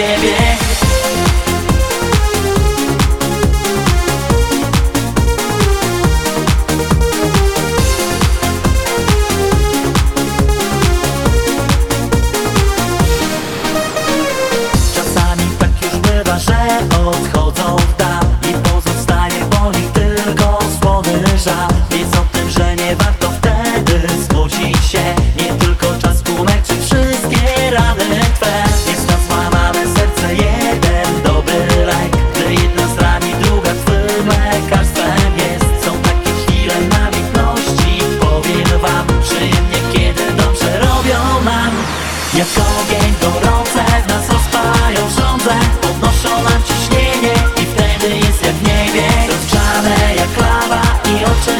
ciebie. Czasami tak już bywa, że odchodzą w dal I pozostaje po nich tylko słony żal.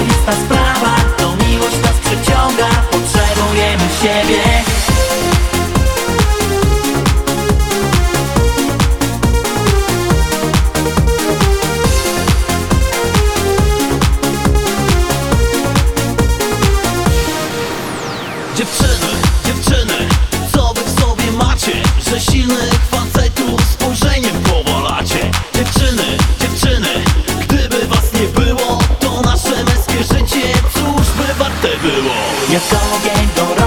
estas frases. テブを